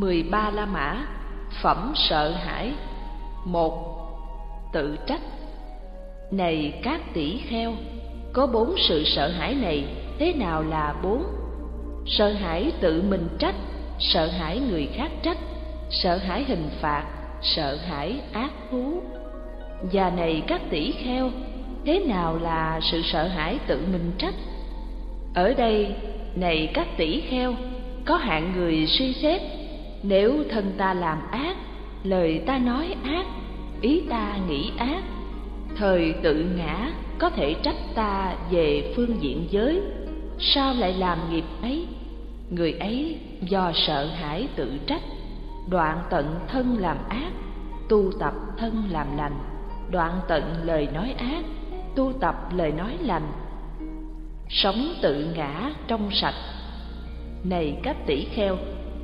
13 La Mã Phẩm sợ hãi một Tự trách Này các tỷ kheo Có bốn sự sợ hãi này Thế nào là bốn? Sợ hãi tự mình trách Sợ hãi người khác trách Sợ hãi hình phạt Sợ hãi ác thú Và này các tỷ kheo Thế nào là sự sợ hãi tự mình trách? Ở đây, này các tỷ kheo Có hạng người suy xét nếu thân ta làm ác, lời ta nói ác, ý ta nghĩ ác, thời tự ngã có thể trách ta về phương diện giới. Sao lại làm nghiệp ấy? Người ấy do sợ hãi tự trách, đoạn tận thân làm ác, tu tập thân làm lành. Đoạn tận lời nói ác, tu tập lời nói lành. Sống tự ngã trong sạch. Này các tỷ kheo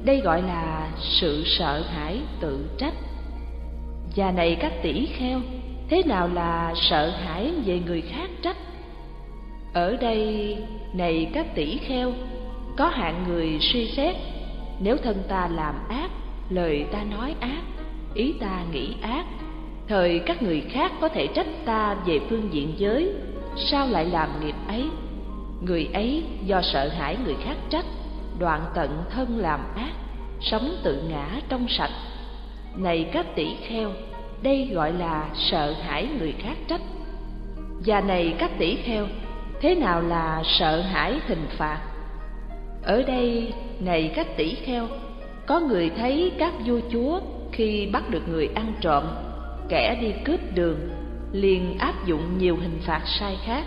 đây gọi là sự sợ hãi tự trách. Và này các tỷ kheo, thế nào là sợ hãi về người khác trách? Ở đây, này các tỷ kheo, có hạng người suy xét, nếu thân ta làm ác, lời ta nói ác, ý ta nghĩ ác, thời các người khác có thể trách ta về phương diện giới, sao lại làm nghiệp ấy? Người ấy do sợ hãi người khác trách đoạn tận thân làm ác, sống tự ngã trong sạch. Này các tỷ kheo, đây gọi là sợ hãi người khác trách. Và này các tỷ kheo, thế nào là sợ hãi hình phạt? Ở đây, này các tỷ kheo, có người thấy các vua chúa khi bắt được người ăn trộm, kẻ đi cướp đường, liền áp dụng nhiều hình phạt sai khác.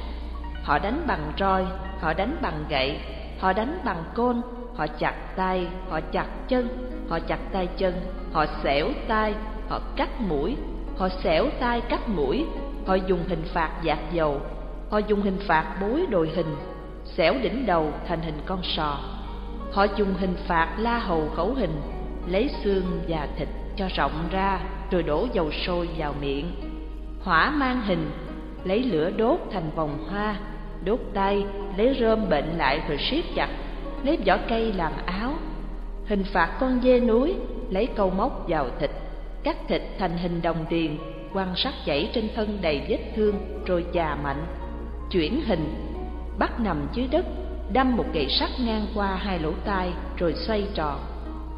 Họ đánh bằng roi, họ đánh bằng gậy, họ đánh bằng côn họ chặt tay, họ chặt chân, họ chặt tay chân, họ xẻo tay, họ cắt mũi, họ xẻo tay cắt mũi. Họ dùng hình phạt dạt dầu, họ dùng hình phạt bối đồi hình, xẻo đỉnh đầu thành hình con sò. Họ dùng hình phạt la hầu khẩu hình, lấy xương và thịt cho rộng ra rồi đổ dầu sôi vào miệng. Hỏa mang hình, lấy lửa đốt thành vòng hoa, đốt tay, lấy rơm bệnh lại rồi siết chặt lấy vỏ cây làm áo, hình phạt con dê núi, lấy câu móc vào thịt, cắt thịt thành hình đồng tiền quan sát chảy trên thân đầy vết thương rồi chà mạnh. Chuyển hình, bắt nằm dưới đất, đâm một gậy sắt ngang qua hai lỗ tai rồi xoay tròn.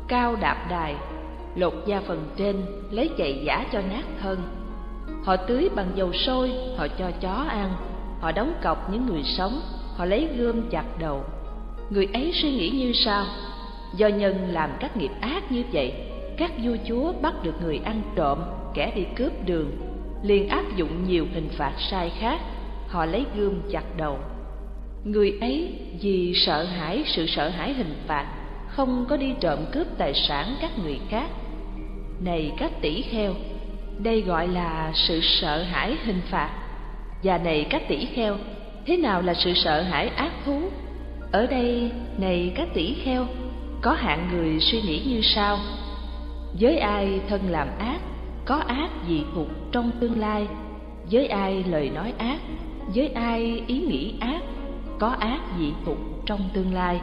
Cao đạp đài, lột da phần trên, lấy chạy giả cho nát thân. Họ tưới bằng dầu sôi, họ cho chó ăn, họ đóng cọc những người sống, họ lấy gươm chặt đầu người ấy suy nghĩ như sau. Do nhân làm các nghiệp ác như vậy, các vua chúa bắt được người ăn trộm, kẻ đi cướp đường, liền áp dụng nhiều hình phạt sai khác, họ lấy gươm chặt đầu. Người ấy vì sợ hãi sự sợ hãi hình phạt, không có đi trộm cướp tài sản các người khác. Này các tỷ kheo, đây gọi là sự sợ hãi hình phạt. Và này các tỷ kheo, thế nào là sự sợ hãi ác thú? Ở đây, này các tỷ kheo, có hạng người suy nghĩ như sau. Với ai thân làm ác, có ác dị thục trong tương lai? Với ai lời nói ác với ai ý nghĩ ác, có ác dị thục trong tương lai?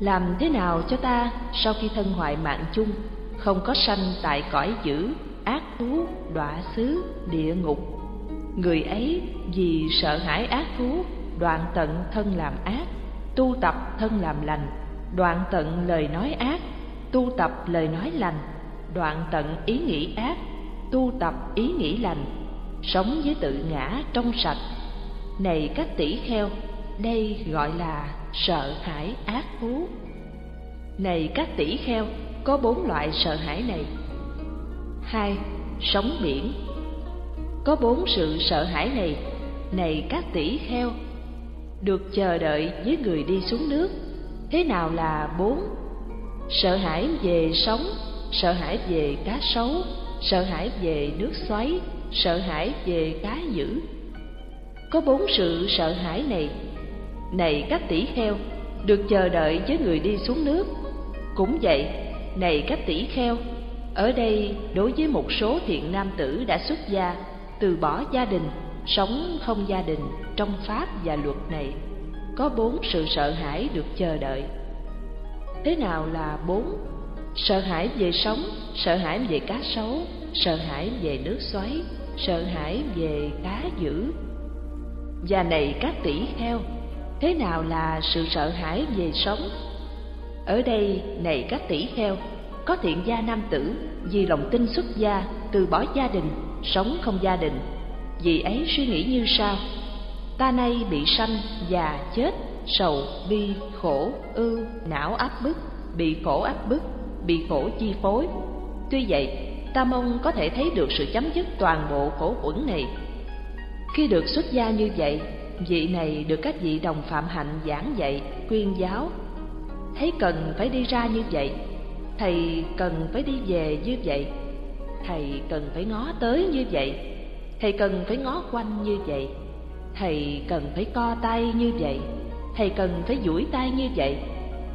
Làm thế nào cho ta sau khi thân hoại mạng chung, không có sanh tại cõi dữ, ác thú, đọa xứ, địa ngục? Người ấy vì sợ hãi ác thú, đoạn tận thân làm ác tu tập thân làm lành, đoạn tận lời nói ác, tu tập lời nói lành, đoạn tận ý nghĩ ác, tu tập ý nghĩ lành, sống với tự ngã trong sạch. Này các tỷ kheo, đây gọi là sợ hãi ác thú. Này các tỷ kheo, có bốn loại sợ hãi này. Hai sống biển. Có bốn sự sợ hãi này. Này các tỷ kheo được chờ đợi với người đi xuống nước. Thế nào là bốn? Sợ hãi về sóng sợ hãi về cá sấu, sợ hãi về nước xoáy, sợ hãi về cá dữ. Có bốn sự sợ hãi này. Này các tỷ kheo, được chờ đợi với người đi xuống nước. Cũng vậy, này các tỷ kheo, ở đây đối với một số thiện nam tử đã xuất gia, từ bỏ gia đình sống không gia đình trong pháp và luật này, có bốn sự sợ hãi được chờ đợi. Thế nào là bốn? Sợ hãi về sống, sợ hãi về cá sấu, sợ hãi về nước xoáy, sợ hãi về cá dữ. Và này các tỷ kheo, thế nào là sự sợ hãi về sống? Ở đây này các tỷ kheo, có thiện gia nam tử vì lòng tin xuất gia từ bỏ gia đình, sống không gia đình vì ấy suy nghĩ như sau. Ta nay bị sanh già chết, sầu, bi, khổ ưu não áp bức, bị khổ áp bức, bị khổ chi phối. Tuy vậy, ta mong có thể thấy được sự chấm dứt toàn bộ khổ uẩn này. Khi được xuất gia như vậy, vị này được các vị đồng phạm hạnh giảng dạy, khuyên giáo. Thấy cần phải đi ra như vậy, thầy cần phải đi về như vậy, thầy cần phải ngó tới như vậy thầy cần phải ngó quanh như vậy. Thầy cần phải co tay như vậy. Thầy cần phải duỗi tay như vậy.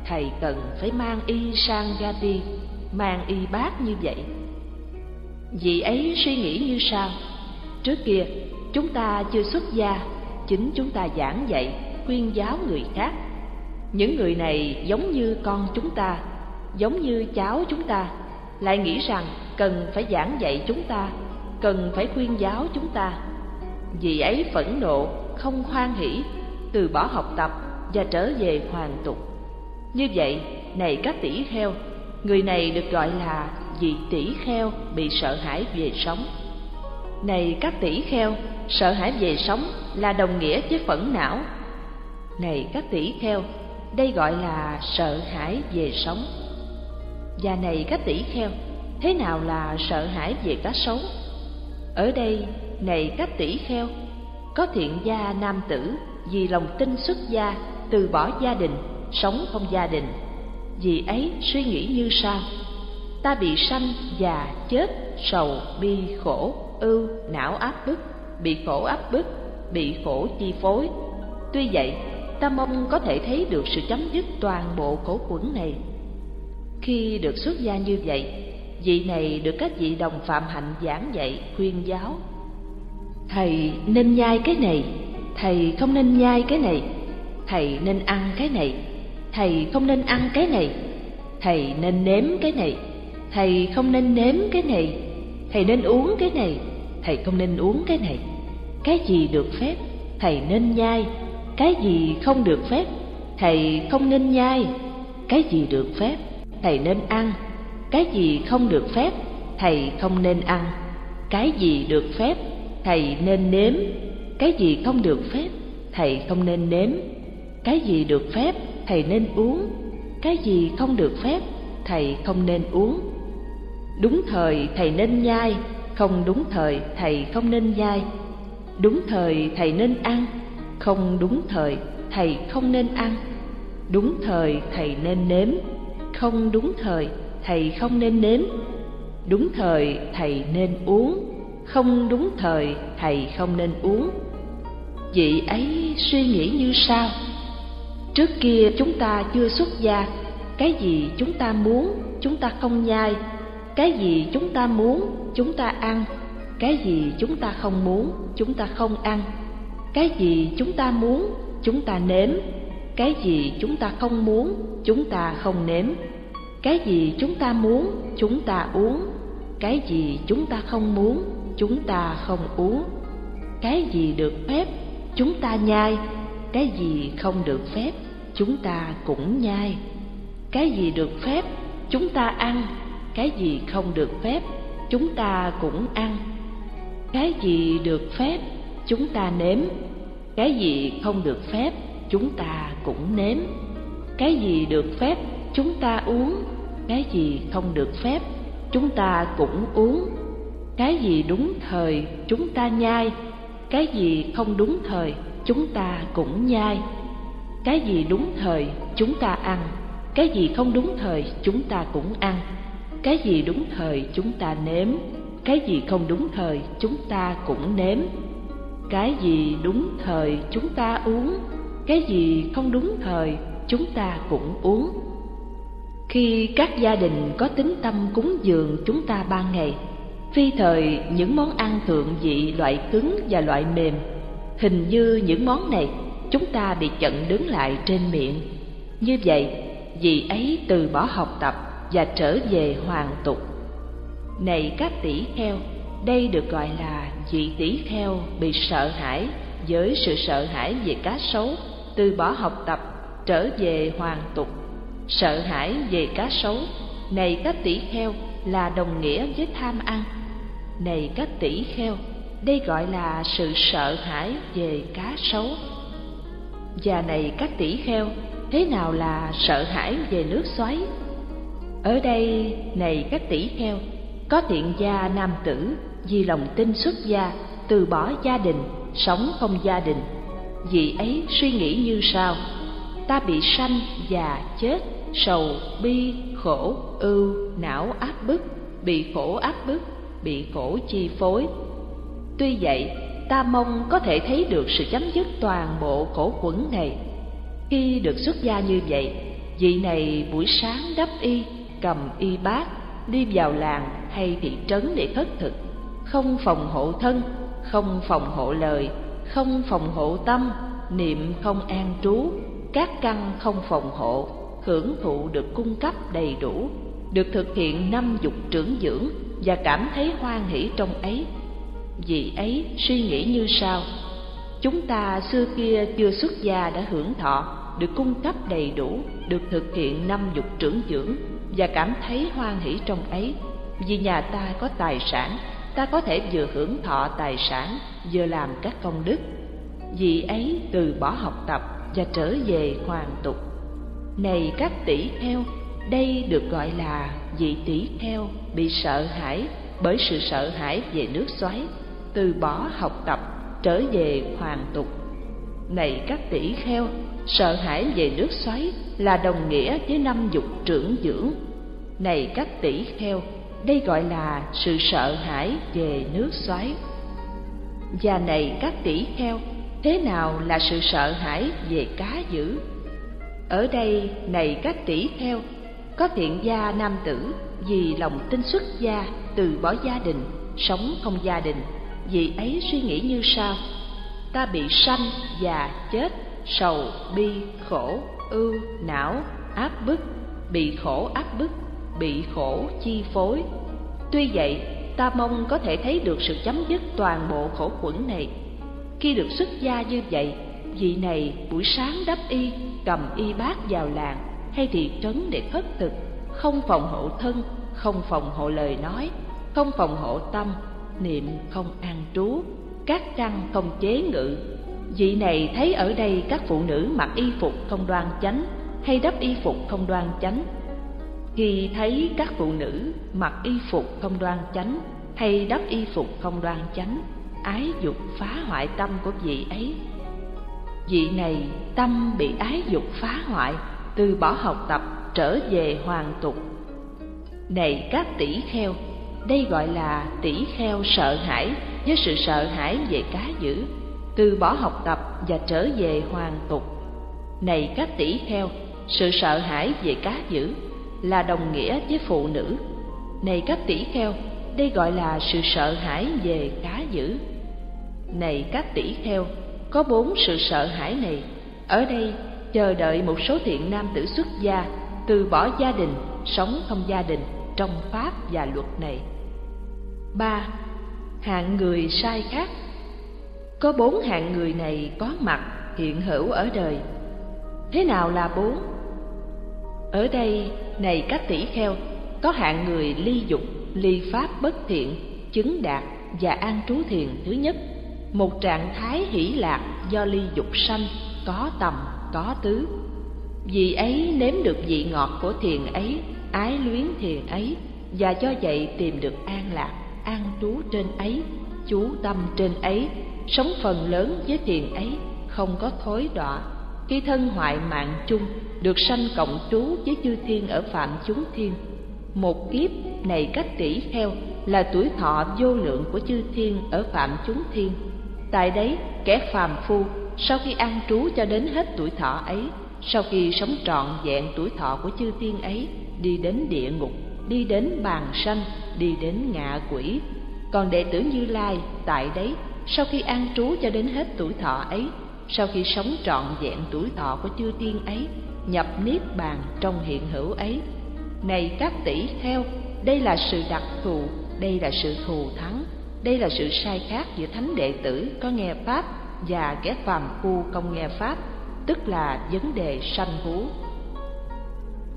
Thầy cần phải mang y sang gati, mang y bát như vậy. Vị ấy suy nghĩ như sau. Trước kia, chúng ta chưa xuất gia, chính chúng ta giảng dạy, khuyên giáo người khác. Những người này giống như con chúng ta, giống như cháu chúng ta, lại nghĩ rằng cần phải giảng dạy chúng ta cần phải khuyên giáo chúng ta. Vì ấy phẫn nộ, không khoan hỷ, từ bỏ học tập và trở về hoàn tục. Như vậy, này các tỷ kheo, người này được gọi là vị tỷ kheo bị sợ hãi về sống. Này các tỷ kheo, sợ hãi về sống là đồng nghĩa với phẫn não này các tỷ kheo, đây gọi là sợ hãi về sống. Và này các tỷ kheo, thế nào là sợ hãi về cá sấu? Ở đây, này các tỷ kheo, có thiện gia nam tử vì lòng tin xuất gia, từ bỏ gia đình, sống không gia đình. Vì ấy suy nghĩ như sau, ta bị sanh già chết, sầu bi khổ ưu não áp bức, bị khổ áp bức, bị khổ chi phối. Tuy vậy, ta mong có thể thấy được sự chấm dứt toàn bộ khổ quẩn này. Khi được xuất gia như vậy vị này được các vị đồng phạm hạnh giảng dạy, khuyên giáo. Thầy nên nhai cái này, thầy không nên nhai cái này, thầy nên ăn cái này, thầy không nên ăn cái này, thầy nên nếm cái này, thầy không nên nếm cái này, thầy nên uống cái này, thầy không nên uống cái này. Cái gì được phép, thầy nên nhai, cái gì không được phép, thầy không nên nhai. Cái gì được phép, thầy nên ăn cái gì không được phép, thầy không nên ăn. Cái gì được phép, thầy nên nếm. Cái gì không được phép, thầy không nên nếm. Cái gì được phép, thầy nên uống. Cái gì không được phép, thầy không nên uống. Đúng thời thầy nên nhai, không đúng thời thầy không nên nhai. Đúng thời thầy nên ăn, không đúng thời thầy không nên ăn. Đúng thời thầy nên nếm, không đúng thời thầy không nên nếm đúng thời thầy nên uống không đúng thời thầy không nên uống vị ấy suy nghĩ như sau trước kia chúng ta chưa xuất gia cái gì chúng ta muốn chúng ta không nhai cái gì chúng ta muốn chúng ta ăn cái gì chúng ta không muốn chúng ta không ăn cái gì chúng ta muốn chúng ta nếm cái gì chúng ta không muốn chúng ta không nếm cái gì chúng ta muốn chúng ta uống cái gì chúng ta không muốn chúng ta không uống cái gì được phép chúng ta nhai cái gì không được phép chúng ta cũng nhai cái gì được phép chúng ta ăn cái gì không được phép chúng ta cũng ăn cái gì được phép chúng ta nếm cái gì không được phép chúng ta cũng nếm cái gì được phép chúng ta uống cái gì không được phép, chúng ta cũng uống. Cái gì đúng thời, chúng ta nhai. Cái gì không đúng thời, chúng ta cũng nhai. Cái gì đúng thời, chúng ta ăn. Cái gì không đúng thời, chúng ta cũng ăn. Cái gì đúng thời, chúng ta nếm. Cái gì không đúng thời, chúng ta cũng nếm. Cái gì đúng thời, chúng ta uống. Cái gì không đúng thời, chúng ta cũng uống khi các gia đình có tính tâm cúng dường chúng ta ban ngày phi thời những món ăn thượng vị loại cứng và loại mềm hình như những món này chúng ta bị chận đứng lại trên miệng như vậy vì ấy từ bỏ học tập và trở về hoàng tục. Này các tỷ kheo, đây được gọi là vị tỷ kheo bị sợ hãi với sự sợ hãi về cá sấu, từ bỏ học tập, trở về hoàng tục. Sợ hãi về cá sấu, này các tỷ kheo là đồng nghĩa với tham ăn. Này các tỷ kheo, đây gọi là sự sợ hãi về cá sấu. Và này các tỷ kheo, thế nào là sợ hãi về nước xoáy? Ở đây, này các tỷ kheo, có thiện gia nam tử vì lòng tin xuất gia, từ bỏ gia đình, sống không gia đình. Vị ấy suy nghĩ như sau: ta bị sanh và chết, sầu bi khổ ưu não áp bức, bị khổ áp bức, bị khổ chi phối. Tuy vậy, ta mong có thể thấy được sự chấm dứt toàn bộ khổ quẩn này. Khi được xuất gia như vậy, vị này buổi sáng đắp y, cầm y bát, đi vào làng hay thị trấn để khất thực, không phòng hộ thân, không phòng hộ lời, không phòng hộ tâm, niệm không an trú, các căn không phòng hộ, hưởng thụ được cung cấp đầy đủ, được thực hiện năm dục trưởng dưỡng và cảm thấy hoan hỷ trong ấy. Vì ấy suy nghĩ như sau: Chúng ta xưa kia chưa xuất gia đã hưởng thọ, được cung cấp đầy đủ, được thực hiện năm dục trưởng dưỡng và cảm thấy hoan hỷ trong ấy. Vì nhà ta có tài sản, ta có thể vừa hưởng thọ tài sản, vừa làm các công đức. Vì ấy từ bỏ học tập và trở về hoàn tục. Này các tỷ kheo, đây được gọi là vị tỷ kheo bị sợ hãi bởi sự sợ hãi về nước xoáy, từ bỏ học tập, trở về hoàn tục. Này các tỷ kheo, sợ hãi về nước xoáy là đồng nghĩa với năm dục trưởng dưỡng. Này các tỷ kheo, đây gọi là sự sợ hãi về nước xoáy. Và này các tỷ kheo, thế nào là sự sợ hãi về cá dữ? Ở đây, này các tỷ theo có thiện gia nam tử vì lòng tin xuất gia, từ bỏ gia đình, sống không gia đình, vì ấy suy nghĩ như sau: ta bị sanh, già, chết, sầu, bi, khổ, ưu, não, áp bức, bị khổ áp bức, bị khổ chi phối. Tuy vậy, ta mong có thể thấy được sự chấm dứt toàn bộ khổ quẩn này. Khi được xuất gia như vậy, vị này buổi sáng đắp y, cầm y bát vào làng hay thị trấn để khất thực, không phòng hộ thân, không phòng hộ lời nói, không phòng hộ tâm, niệm không an trú, các căn không chế ngự. Vị này thấy ở đây các phụ nữ mặc y phục không đoan chánh hay đắp y phục không đoan chánh. Khi thấy các phụ nữ mặc y phục không đoan chánh hay đắp y phục không đoan chánh, ái dục phá hoại tâm của vị ấy vị này tâm bị ái dục phá hoại, từ bỏ học tập, trở về hoàn tục. Này các tỷ kheo, đây gọi là tỷ kheo sợ hãi với sự sợ hãi về cá dữ, từ bỏ học tập và trở về hoàn tục. Này các tỷ kheo, sự sợ hãi về cá dữ là đồng nghĩa với phụ nữ. Này các tỷ kheo, đây gọi là sự sợ hãi về cá dữ. Này các tỷ kheo có bốn sự sợ hãi này. Ở đây, chờ đợi một số thiện nam tử xuất gia, từ bỏ gia đình, sống không gia đình, trong pháp và luật này. Ba, hạng người sai khác. Có bốn hạng người này có mặt, hiện hữu ở đời. Thế nào là bốn? Ở đây, này các tỷ kheo, có hạng người ly dục, ly pháp bất thiện, chứng đạt và an trú thiền thứ nhất một trạng thái hỷ lạc do ly dục sanh, có tầm, có tứ. Vì ấy nếm được vị ngọt của thiền ấy, ái luyến thiền ấy, và do vậy tìm được an lạc, an trú trên ấy, chú tâm trên ấy, sống phần lớn với thiền ấy, không có thối đọa. Khi thân hoại mạng chung, được sanh cộng trú với chư thiên ở phạm chúng thiên. Một kiếp này cách tỷ kheo là tuổi thọ vô lượng của chư thiên ở phạm chúng thiên. Tại đấy, kẻ phàm phu sau khi an trú cho đến hết tuổi thọ ấy, sau khi sống trọn vẹn tuổi thọ của chư tiên ấy, đi đến địa ngục, đi đến bàn sanh, đi đến ngạ quỷ. Còn đệ tử Như Lai tại đấy, sau khi an trú cho đến hết tuổi thọ ấy, sau khi sống trọn vẹn tuổi thọ của chư tiên ấy, nhập niết bàn trong hiện hữu ấy. này các tỷ theo đây là sự đặc thù đây là sự thù thắng đây là sự sai khác giữa thánh đệ tử có nghe pháp và kẻ phàm phu không nghe pháp, tức là vấn đề sanh hú.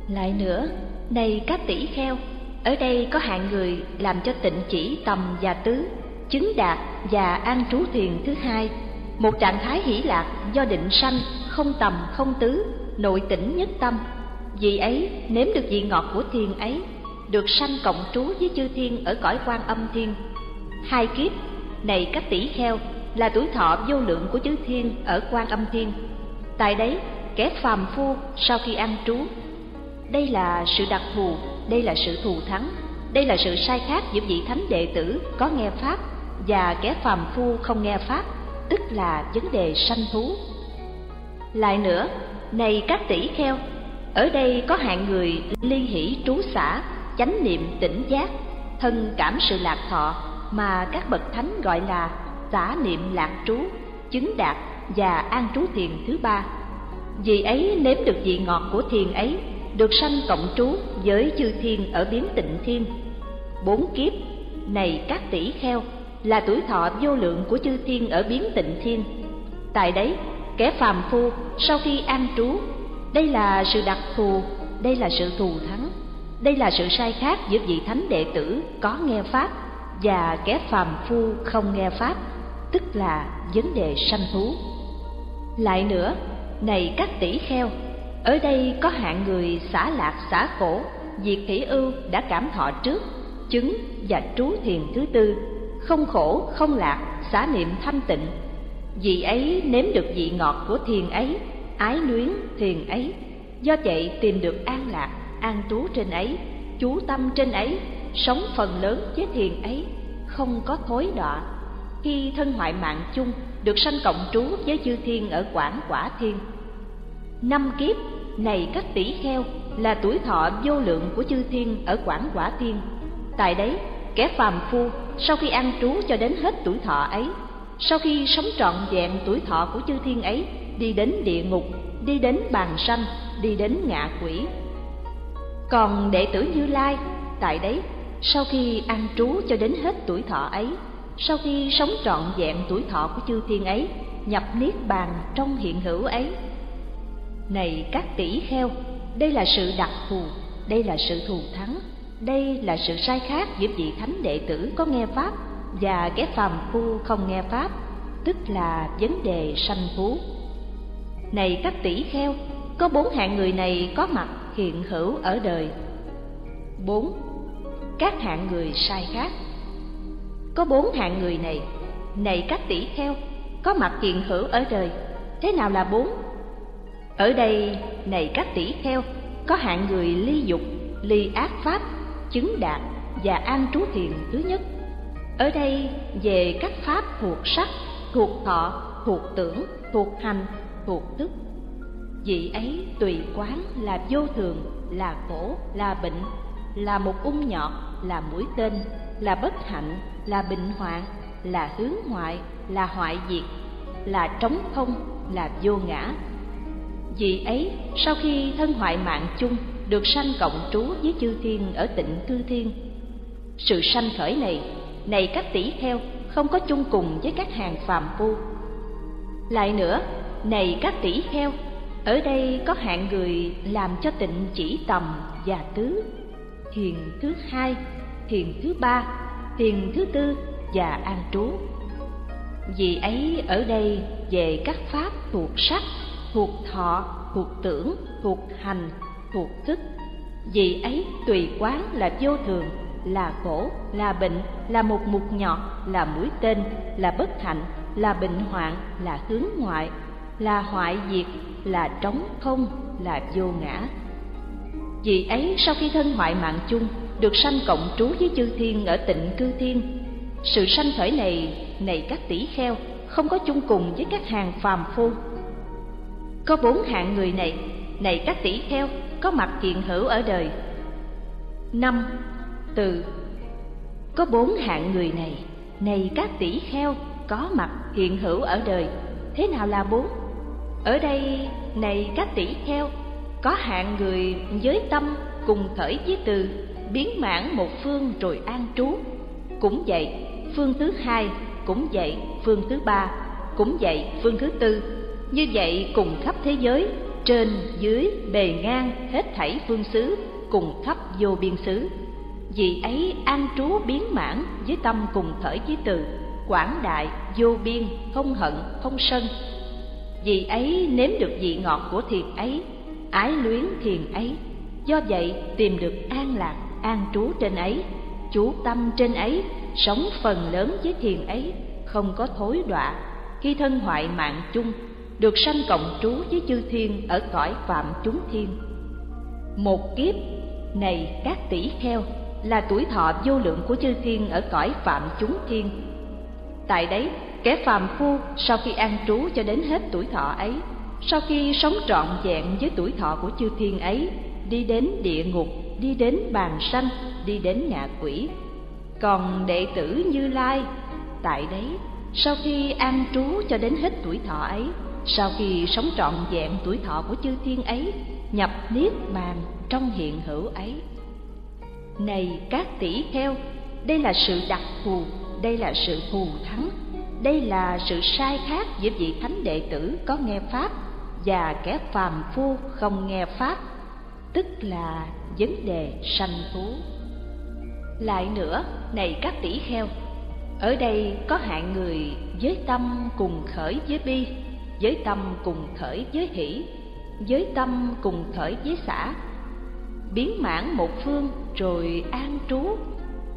lại nữa, này các tỷ kheo, ở đây có hạng người làm cho tịnh chỉ tầm và tứ, chứng đạt và an trú thiền thứ hai, một trạng thái hỷ lạc do định sanh, không tầm, không tứ, nội tỉnh nhất tâm vì ấy, nếm được vị ngọt của thiền ấy, được sanh cộng trú với chư thiên ở cõi quan âm thiên hai kiếp, này các tỷ kheo, là tuổi thọ vô lượng của chư thiên ở quan âm thiên. Tại đấy, kẻ phàm phu sau khi ăn trú, đây là sự đặc thù, đây là sự thù thắng, đây là sự sai khác giữa vị thánh đệ tử có nghe pháp và kẻ phàm phu không nghe pháp, tức là vấn đề sanh thú. Lại nữa, này các tỷ kheo, ở đây có hạng người ly hỷ trú xả, chánh niệm tỉnh giác, thân cảm sự lạc thọ mà các bậc thánh gọi là xả niệm lạc trú, chứng đạt và an trú thiền thứ ba. Vì ấy, nếm được vị ngọt của thiền ấy, được sanh cộng trú với chư thiên ở biến tịnh thiên. Bốn kiếp, này các tỷ kheo, là tuổi thọ vô lượng của chư thiên ở biến tịnh thiên. Tại đấy, kẻ phàm phu sau khi an trú, đây là sự đặc thù, đây là sự thù thắng, đây là sự sai khác giữa vị thánh đệ tử có nghe pháp và kẻ phàm phu không nghe pháp, tức là vấn đề sanh thú lại nữa, này các tỷ kheo, ở đây có hạng người xả lạc xả khổ, diệt hỷ ưu đã cảm thọ trước, chứng và trú thiền thứ tư, không khổ, không lạc, xả niệm thanh tịnh. Vị ấy nếm được vị ngọt của thiền ấy, ái luyến thiền ấy, do vậy tìm được an lạc, an trú trên ấy, chú tâm trên ấy sống phần lớn với thiền ấy, không có thối đọa. Khi thân hoại mạng chung, được sanh cộng trú với chư thiên ở quảng quả thiên. Năm kiếp, này các tỷ kheo, là tuổi thọ vô lượng của chư thiên ở quảng quả thiên. Tại đấy, kẻ phàm phu, sau khi ăn trú cho đến hết tuổi thọ ấy, sau khi sống trọn vẹn tuổi thọ của chư thiên ấy, đi đến địa ngục, đi đến bàn sanh, đi đến ngạ quỷ. Còn đệ tử như lai, tại đấy sau khi ăn trú cho đến hết tuổi thọ ấy, sau khi sống trọn vẹn tuổi thọ của chư thiên ấy, nhập niết bàn trong hiện hữu ấy. Này các tỷ kheo, đây là sự đặc thù, đây là sự thù thắng, đây là sự sai khác giữa vị thánh đệ tử có nghe pháp và kẻ phàm phu không nghe pháp, tức là vấn đề sanh phú. Này các tỷ kheo, có bốn hạng người này có mặt hiện hữu ở đời. Bốn các hạng người sai khác. Có bốn hạng người này này các tỷ kheo, có mặt hiện hữu ở đời. Thế nào là bốn? Ở đây, này các tỷ kheo, có hạng người ly dục, ly ác pháp, chứng đạt và an trú thiền thứ nhất. Ở đây, về các pháp thuộc sắc, thuộc thọ, thuộc tưởng, thuộc hành, thuộc thức vị ấy tùy quán là vô thường, là khổ, là bệnh là một ung nhọt, là mũi tên, là bất hạnh, là bệnh hoạn, là hướng ngoại, là hoại diệt, là trống không, là vô ngã. Vì ấy, sau khi thân hoại mạng chung, được sanh cộng trú với chư thiên ở tịnh cư thiên. Sự sanh khởi này này các tỷ kheo, không có chung cùng với các hàng phàm phu. Lại nữa, này các tỷ kheo, ở đây có hạng người làm cho tịnh chỉ tầm và tứ thiền thứ hai, thiền thứ ba, thiền thứ tư và an trú. Vì ấy, ở đây về các pháp thuộc sắc, thuộc thọ, thuộc tưởng, thuộc hành, thuộc thức. Vì ấy, tùy quán là vô thường, là khổ, là bệnh, là một mục nhọt, là mũi tên, là bất hạnh, là bệnh hoạn, là hướng ngoại, là hoại diệt, là trống không, là vô ngã vì ấy sau khi thân hoại mạng chung, được sanh cộng trú với chư thiên ở tịnh cư thiên. Sự sanh khởi này này các tỷ kheo, không có chung cùng với các hàng phàm phu. Có bốn hạng người này này các tỷ kheo, có mặt hiện hữu ở đời. Năm, từ. Có bốn hạng người này này các tỷ kheo, có mặt hiện hữu ở đời. Thế nào là bốn? Ở đây, này các tỷ kheo có hạng người giới tâm cùng khởi với từ, biến mãn một phương rồi an trú. Cũng vậy, phương thứ hai, cũng vậy phương thứ ba, cũng vậy phương thứ tư. Như vậy cùng khắp thế giới, trên, dưới, bề ngang hết thảy phương xứ, cùng khắp vô biên xứ. Vì ấy an trú biến mãn với tâm cùng khởi với từ, quảng đại, vô biên, không hận, không sân. Vì ấy nếm được vị ngọt của thiền ấy ái luyến thiền ấy. Do vậy, tìm được an lạc, an trú trên ấy, chú tâm trên ấy, sống phần lớn với thiền ấy, không có thối đọa. Khi thân hoại mạng chung, được sanh cộng trú với chư thiên ở cõi phạm chúng thiên. Một kiếp, này các tỷ kheo, là tuổi thọ vô lượng của chư thiên ở cõi phạm chúng thiên. Tại đấy, kẻ phàm phu sau khi an trú cho đến hết tuổi thọ ấy sau khi sống trọn vẹn với tuổi thọ của chư thiên ấy, đi đến địa ngục, đi đến bàn sanh, đi đến ngạ quỷ. Còn đệ tử như lai, tại đấy, sau khi an trú cho đến hết tuổi thọ ấy, sau khi sống trọn vẹn tuổi thọ của chư thiên ấy, nhập niết bàn trong hiện hữu ấy. Này các tỷ kheo, đây là sự đặc thù, đây là sự thù thắng, đây là sự sai khác giữa vị thánh đệ tử có nghe pháp và kẻ phàm phu không nghe pháp, tức là vấn đề sanh thú lại nữa, này các tỷ kheo ở đây có hạng người với tâm cùng khởi với bi, với tâm cùng khởi với hỷ, với tâm cùng khởi với xã biến mãn một phương rồi an trú,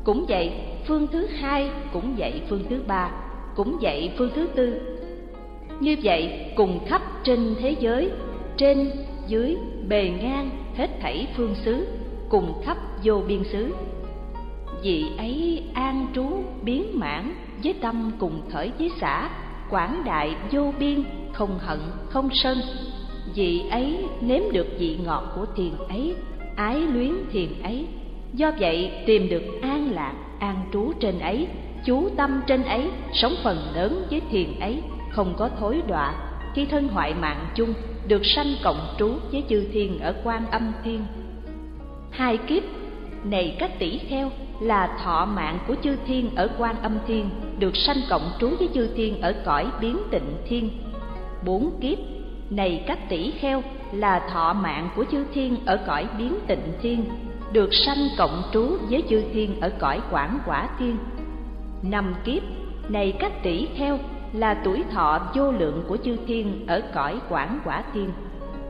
cũng vậy phương thứ hai cũng vậy phương thứ ba, cũng vậy phương thứ tư như vậy, cùng khắp trên thế giới, trên, dưới, bề ngang hết thảy phương xứ, cùng khắp vô biên xứ. Vị ấy an trú, biến mãn, với tâm cùng khởi với xã, quảng đại vô biên, không hận, không sân. Vị ấy nếm được vị ngọt của thiền ấy, ái luyến thiền ấy. Do vậy, tìm được an lạc, an trú trên ấy, chú tâm trên ấy, sống phần lớn với thiền ấy không có thối đọa khi thân hoại mạng chung, được sanh cộng trú với chư thiên ở quan âm thiên. Hai kiếp, này các tỷ kheo, là thọ mạng của chư thiên ở quan âm thiên, được sanh cộng trú với chư thiên ở cõi biến tịnh thiên. Bốn kiếp, này các tỷ kheo, là thọ mạng của chư thiên ở cõi biến tịnh thiên, được sanh cộng trú với chư thiên ở cõi quảng quả thiên. Năm kiếp, này các tỷ kheo là tuổi thọ vô lượng của chư thiên ở cõi quảng quả thiên.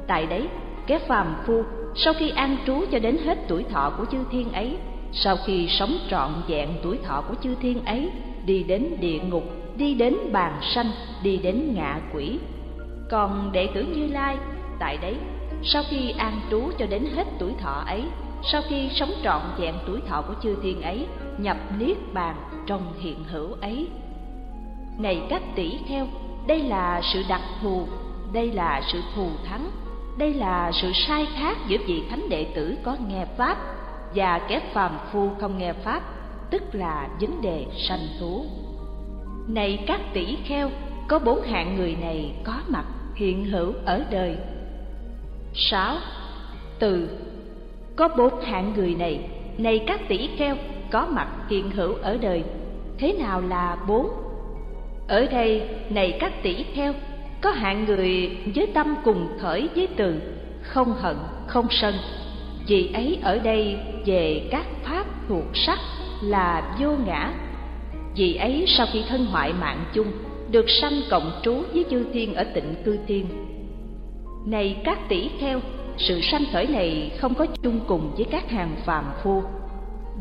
Tại đấy, kẻ phàm phu, sau khi an trú cho đến hết tuổi thọ của chư thiên ấy, sau khi sống trọn vẹn tuổi thọ của chư thiên ấy, đi đến địa ngục, đi đến bàn sanh, đi đến ngạ quỷ. Còn đệ tử như lai, tại đấy, sau khi an trú cho đến hết tuổi thọ ấy, sau khi sống trọn vẹn tuổi thọ của chư thiên ấy, nhập niết bàn trong hiện hữu ấy này các tỷ kheo, đây là sự đặc thù, đây là sự thù thắng, đây là sự sai khác giữa vị thánh đệ tử có nghe pháp và kẻ phàm phu không nghe pháp, tức là vấn đề sanh tố. Này các tỷ kheo, có bốn hạng người này có mặt, hiện hữu ở đời. Sáu. Từ. Có bốn hạng người này này các tỷ kheo, có mặt, hiện hữu ở đời. Thế nào là bốn? Ở đây, này các tỷ theo có hạng người với tâm cùng khởi với từ, không hận, không sân. Vì ấy ở đây về các pháp thuộc sắc là vô ngã. Vì ấy sau khi thân hoại mạng chung, được sanh cộng trú với chư thiên ở tịnh cư thiên. Này các tỷ theo sự sanh khởi này không có chung cùng với các hàng phàm phu.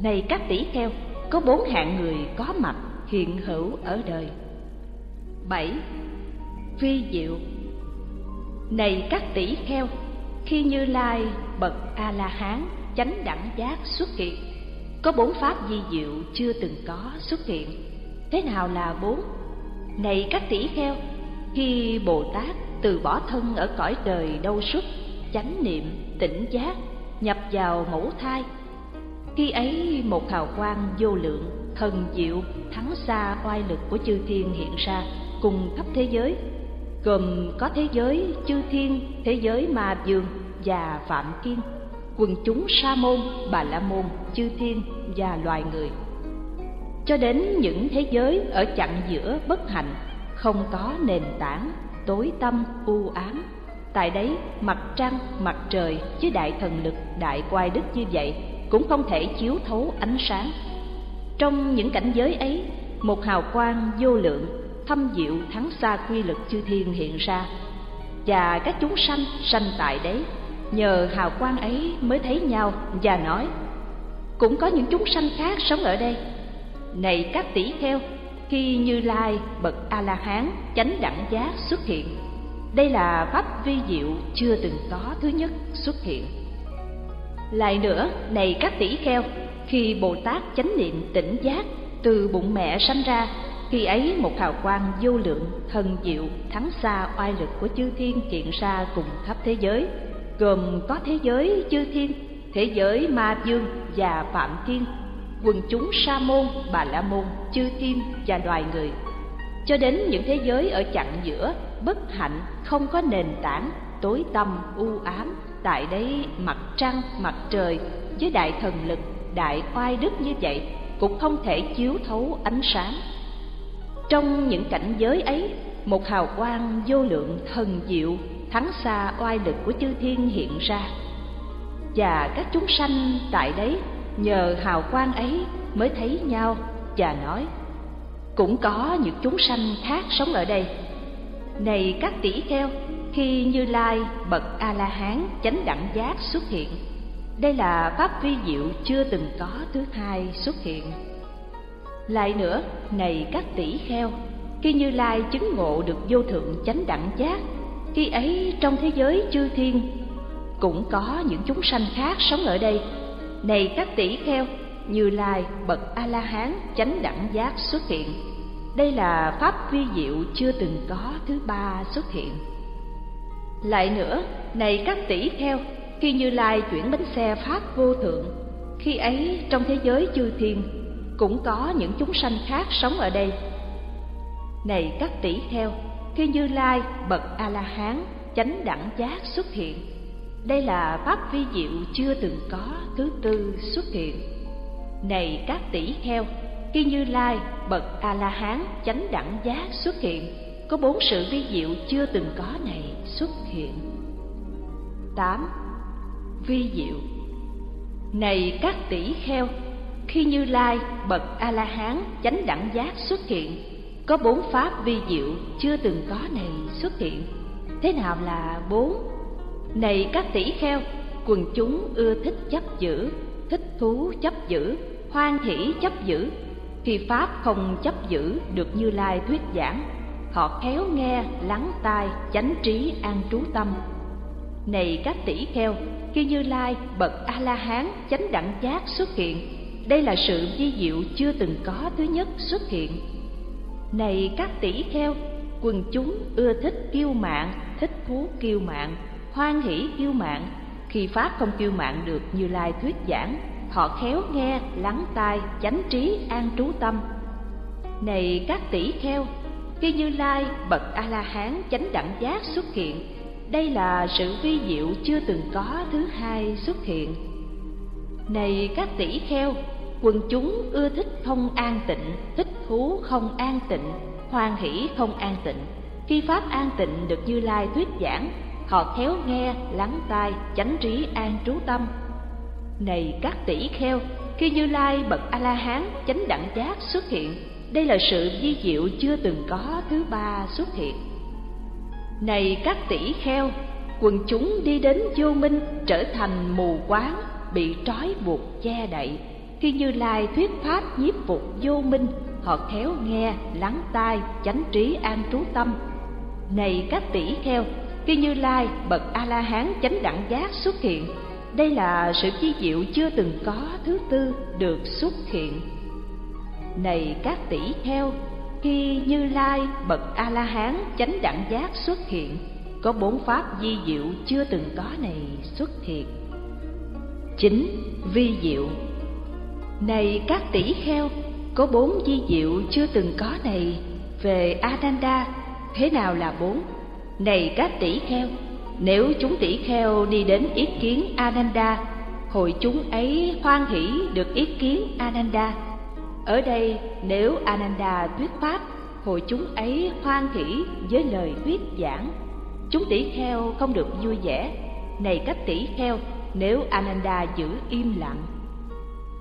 Này các tỷ theo có bốn hạng người có mặt hiện hữu ở đời bảy. Phi diệu. Này các tỷ kheo, khi như lai, bậc a la hán chánh đẳng giác xuất hiện, có bốn pháp di diệu chưa từng có xuất hiện. Thế nào là bốn? Này các tỷ kheo, khi bồ tát từ bỏ thân ở cõi đời đâu xuất chánh niệm, tỉnh giác, nhập vào mẫu thai, khi ấy một hào quang vô lượng, thần diệu, thắng xa oai lực của chư thiên hiện ra cùng khắp thế giới, gồm có thế giới chư thiên, thế giới ma dương và phạm kiên quần chúng sa môn, bà la môn, chư thiên và loài người. Cho đến những thế giới ở chặng giữa bất hạnh, không có nền tảng, tối tâm, u ám, tại đấy mặt trăng, mặt trời chứ đại thần lực, đại quay đức như vậy cũng không thể chiếu thấu ánh sáng. Trong những cảnh giới ấy, một hào quang vô lượng thâm diệu thắng xa quy lực chư thiên hiện ra. Và các chúng sanh sanh tại đấy, nhờ hào quang ấy mới thấy nhau và nói, cũng có những chúng sanh khác sống ở đây. Này các tỷ kheo, khi như lai, bậc a la hán chánh đẳng giác xuất hiện, đây là pháp vi diệu chưa từng có thứ nhất xuất hiện. Lại nữa, này các tỷ kheo, khi bồ tát chánh niệm tỉnh giác từ bụng mẹ sanh ra khi ấy một hào quang vô lượng, thần diệu, thắng xa oai lực của chư thiên hiện ra cùng khắp thế giới. Gồm có thế giới chư thiên, thế giới ma dương và phạm thiên, quần chúng sa môn, bà la môn, chư thiên và loài người. Cho đến những thế giới ở chặng giữa, bất hạnh, không có nền tảng, tối tăm, u ám, tại đấy mặt trăng, mặt trời, với đại thần lực, đại oai đức như vậy, cũng không thể chiếu thấu ánh sáng trong những cảnh giới ấy, một hào quang vô lượng thần diệu thắng xa oai lực của chư thiên hiện ra. Và các chúng sanh tại đấy nhờ hào quang ấy mới thấy nhau và nói, cũng có những chúng sanh khác sống ở đây. Này các tỷ kheo, khi như lai, bậc a la hán chánh đẳng giác xuất hiện, đây là pháp vi diệu chưa từng có thứ hai xuất hiện lại nữa, này các tỷ kheo, khi như lai chứng ngộ được vô thượng chánh đẳng giác, khi ấy trong thế giới chư thiên cũng có những chúng sanh khác sống ở đây. Này các tỷ kheo, như lai bậc a la hán chánh đẳng giác xuất hiện. Đây là pháp vi diệu chưa từng có thứ ba xuất hiện. Lại nữa, này các tỷ kheo, khi như lai chuyển bánh xe pháp vô thượng, khi ấy trong thế giới chư thiên cũng có những chúng sanh khác sống ở đây. Này các tỷ kheo khi như lai, bậc a la hán chánh đẳng giác xuất hiện. Đây là pháp vi diệu chưa từng có thứ tư xuất hiện. Này các tỷ kheo khi như lai, bậc a la hán chánh đẳng giác xuất hiện. Có bốn sự vi diệu chưa từng có này xuất hiện. Tám. Vi diệu. Này các tỷ kheo khi như lai, bậc a la hán chánh đẳng giác xuất hiện, có bốn pháp vi diệu chưa từng có này xuất hiện. Thế nào là bốn? Này các tỷ kheo, quần chúng ưa thích chấp giữ, thích thú chấp giữ, hoan hỷ chấp giữ. Khi pháp không chấp giữ được như lai thuyết giảng, họ khéo nghe, lắng tai, chánh trí an trú tâm. Này các tỷ kheo, khi như lai, bậc a la hán chánh đẳng giác xuất hiện đây là sự vi diệu chưa từng có thứ nhất xuất hiện. Này các tỷ kheo, quần chúng ưa thích kiêu mạng thích thú kiêu mạng hoan hỷ kiêu mạng khi pháp không kiêu mạng được như lai thuyết giảng, họ khéo nghe, lắng tai, chánh trí, an trú tâm. Này các tỷ kheo, khi như lai bậc a la hán chánh đẳng giác xuất hiện, đây là sự vi diệu chưa từng có thứ hai xuất hiện. Này các tỷ kheo quần chúng ưa thích không an tịnh, thích thú không an tịnh, hoan hỷ không an tịnh. Khi pháp an tịnh được như lai thuyết giảng, họ khéo nghe, lắng tai, chánh trí an trú tâm. Này các tỷ kheo, khi như lai bậc a la hán chánh đẳng giác xuất hiện, đây là sự vi diệu chưa từng có thứ ba xuất hiện. Này các tỷ kheo, quần chúng đi đến vô minh trở thành mù quáng, bị trói buộc che đậy khi như lai thuyết pháp nhiếp phục vô minh, họ khéo nghe, lắng tai, chánh trí an trú tâm. Này các tỷ kheo, khi như lai bậc a la hán chánh đẳng giác xuất hiện, đây là sự chi diệu chưa từng có thứ tư được xuất hiện. Này các tỷ kheo, khi như lai bậc a la hán chánh đẳng giác xuất hiện, có bốn pháp di diệu chưa từng có này xuất hiện. Chính vi diệu này các tỷ kheo có bốn di diệu chưa từng có này về Ananda thế nào là bốn này các tỷ kheo nếu chúng tỷ kheo đi đến ý kiến Ananda hội chúng ấy hoan hỷ được ý kiến Ananda. Ở đây nếu Ananda thuyết pháp, hội chúng ấy hoan hỷ với lời thuyết giảng. Chúng tỷ kheo không được vui vẻ. Này các tỷ kheo, nếu Ananda giữ im lặng.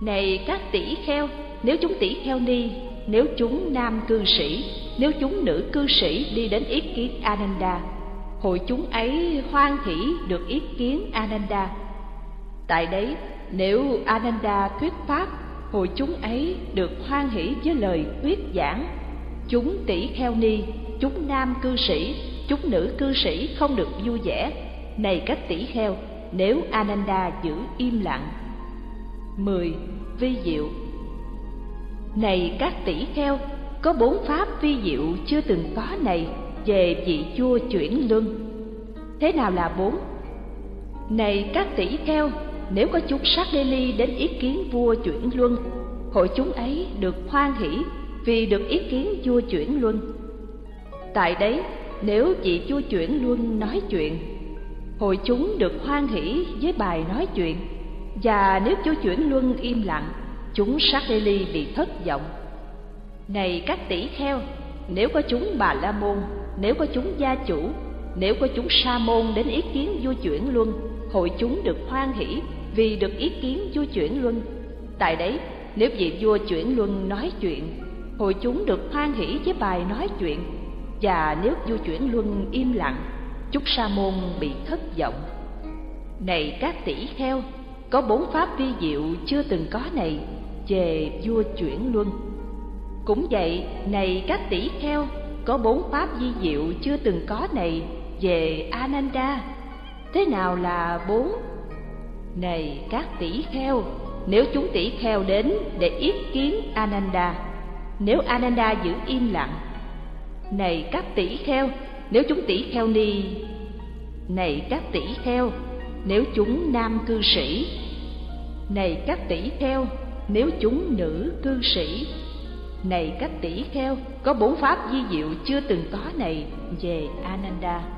Này các tỷ kheo, nếu chúng tỷ kheo ni, nếu chúng nam cư sĩ, nếu chúng nữ cư sĩ đi đến ý kiến Ananda, hội chúng ấy hoan hỷ được ý kiến Ananda. Tại đấy, nếu Ananda thuyết pháp, hội chúng ấy được hoan hỷ với lời thuyết giảng. Chúng tỷ kheo ni, chúng nam cư sĩ, chúng nữ cư sĩ không được vui vẻ. Này các tỷ kheo, nếu Ananda giữ im lặng. 10. Vi diệu Này các tỷ kheo, có bốn pháp vi diệu chưa từng có này về vị vua chuyển luân. Thế nào là bốn? Này các tỷ kheo, nếu có chúng sát đê ly đến ý kiến vua chuyển luân, hội chúng ấy được hoan hỷ vì được ý kiến vua chuyển luân. Tại đấy, nếu vị vua chuyển luân nói chuyện, hội chúng được hoan hỷ với bài nói chuyện, và nếu chú chuyển luân im lặng, chúng sát đê ly bị thất vọng. Này các tỷ kheo, nếu có chúng bà la môn, nếu có chúng gia chủ, nếu có chúng sa môn đến ý kiến vua chuyển luân, hội chúng được hoan hỷ vì được ý kiến vua chuyển luân. Tại đấy, nếu vị vua chuyển luân nói chuyện, hội chúng được hoan hỷ với bài nói chuyện, và nếu vua chuyển luân im lặng, chúng sa môn bị thất vọng. Này các tỷ kheo, có bốn pháp vi diệu chưa từng có này về vua chuyển luân. Cũng vậy, này các tỷ kheo, có bốn pháp vi diệu chưa từng có này về Ananda. Thế nào là bốn này các tỷ kheo, nếu chúng tỷ kheo đến để yết kiến Ananda, nếu Ananda giữ im lặng. Này các tỷ kheo, nếu chúng tỷ kheo ni. Này các tỷ kheo, nếu chúng nam cư sĩ. Này các tỷ kheo, nếu chúng nữ cư sĩ. Này các tỷ kheo, có bốn pháp di diệu chưa từng có này về Ananda.